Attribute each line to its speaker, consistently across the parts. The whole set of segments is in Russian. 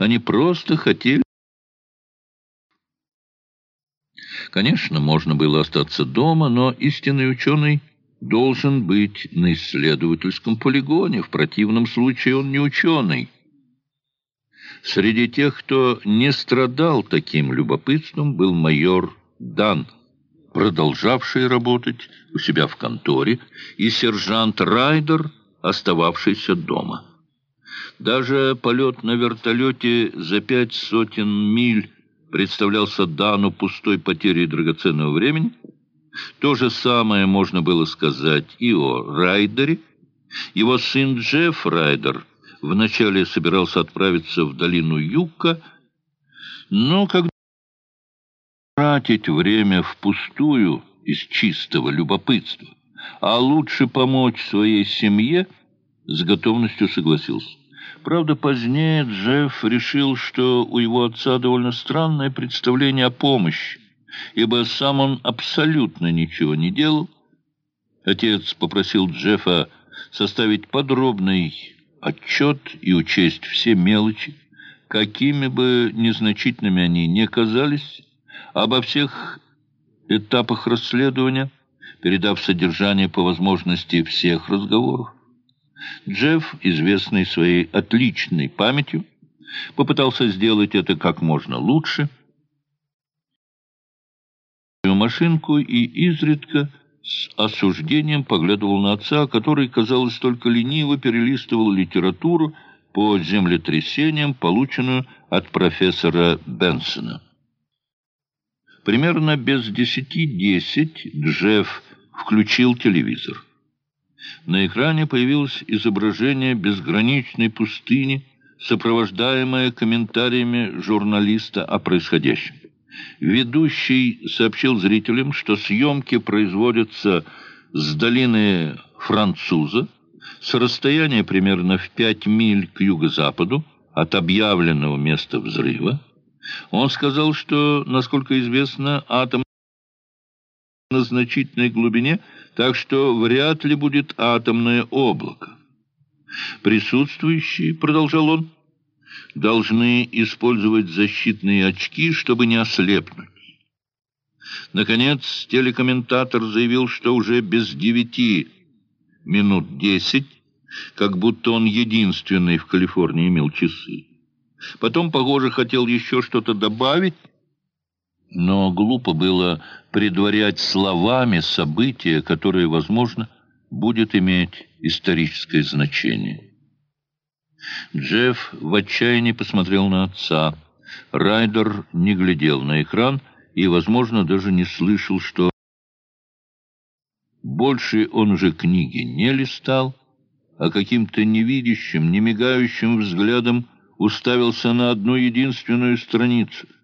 Speaker 1: Они просто хотели... Конечно, можно было остаться дома, но истинный ученый должен быть на исследовательском полигоне. В противном случае он не ученый. Среди тех, кто не страдал таким любопытством, был майор Дан, продолжавший работать у себя в конторе, и сержант Райдер, остававшийся дома. Даже полет на вертолете за пять сотен миль представлялся Дану пустой потерей драгоценного времени. То же самое можно было сказать и о Райдере. Его сын Джефф Райдер вначале собирался отправиться в долину Юка, но когда тратить время впустую из чистого любопытства, а лучше помочь своей семье, с готовностью согласился. Правда, позднее Джефф решил, что у его отца довольно странное представление о помощи, ибо сам он абсолютно ничего не делал. Отец попросил Джеффа составить подробный отчет и учесть все мелочи, какими бы незначительными они ни казались, обо всех этапах расследования, передав содержание по возможности всех разговоров. Джефф, известный своей отличной памятью, попытался сделать это как можно лучше. Машинку и изредка с осуждением поглядывал на отца, который, казалось, только лениво перелистывал литературу по землетрясениям, полученную от профессора Бенсона. Примерно без десяти десять Джефф включил телевизор. На экране появилось изображение безграничной пустыни, сопровождаемое комментариями журналиста о происходящем. Ведущий сообщил зрителям, что съемки производятся с долины Француза, с расстояния примерно в пять миль к юго-западу от объявленного места взрыва. Он сказал, что, насколько известно, атом на значительной глубине, так что вряд ли будет атомное облако. Присутствующие, продолжал он, должны использовать защитные очки, чтобы не ослепнуть. Наконец, телекомментатор заявил, что уже без девяти минут десять, как будто он единственный в Калифорнии имел часы. Потом, похоже, хотел еще что-то добавить, но глупо было предварять словами события, которое, возможно, будет иметь историческое значение. Джефф в отчаянии посмотрел на отца. Райдер не глядел на экран и, возможно, даже не слышал, что... Больше он уже книги не листал, а каким-то невидящим, не мигающим взглядом уставился на одну единственную страницу —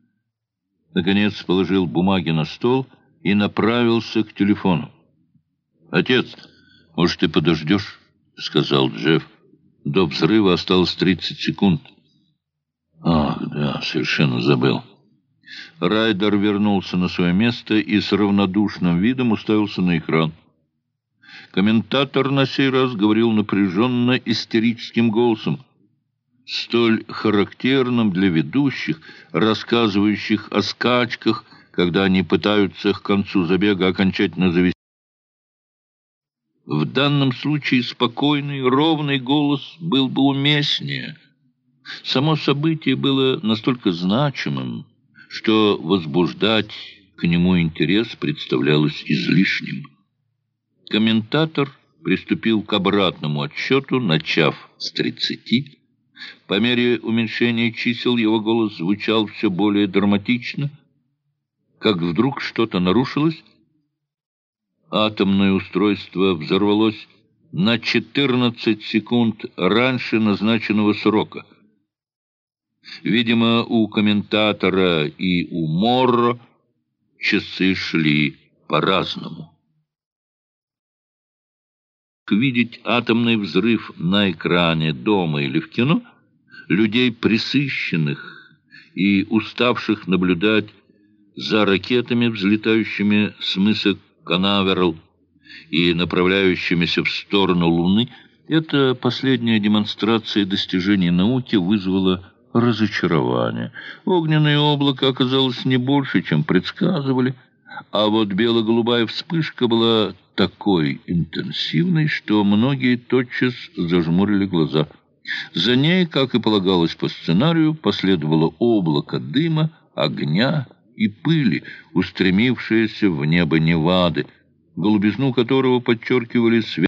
Speaker 1: наконец положил бумаги на стол и направился к телефону. «Отец, может, ты подождешь?» — сказал Джефф. «До взрыва осталось тридцать секунд». «Ах, да, совершенно забыл». Райдер вернулся на свое место и с равнодушным видом уставился на экран. Комментатор на сей раз говорил напряженно истерическим голосом столь характерным для ведущих, рассказывающих о скачках, когда они пытаются к концу забега окончательно завести. В данном случае спокойный, ровный голос был бы уместнее. Само событие было настолько значимым, что возбуждать к нему интерес представлялось излишним. Комментатор приступил к обратному отсчету, начав с тридцати, по мере уменьшения чисел его голос звучал все более драматично, как вдруг что-то нарушилось. Атомное устройство взорвалось на 14 секунд раньше назначенного срока. Видимо, у комментатора и у Морро часы шли по-разному. Видеть атомный взрыв на экране дома или в кино — людей присыщенных и уставших наблюдать за ракетами, взлетающими с мыса Канаверал и направляющимися в сторону Луны, эта последняя демонстрация достижений науки вызвала разочарование. Огненное облако оказалось не больше, чем предсказывали, а вот бело-голубая вспышка была такой интенсивной, что многие тотчас зажмурили глаза. За ней, как и полагалось по сценарию, последовало облако дыма, огня и пыли, устремившееся в небо Невады, голубизну которого подчеркивали свет.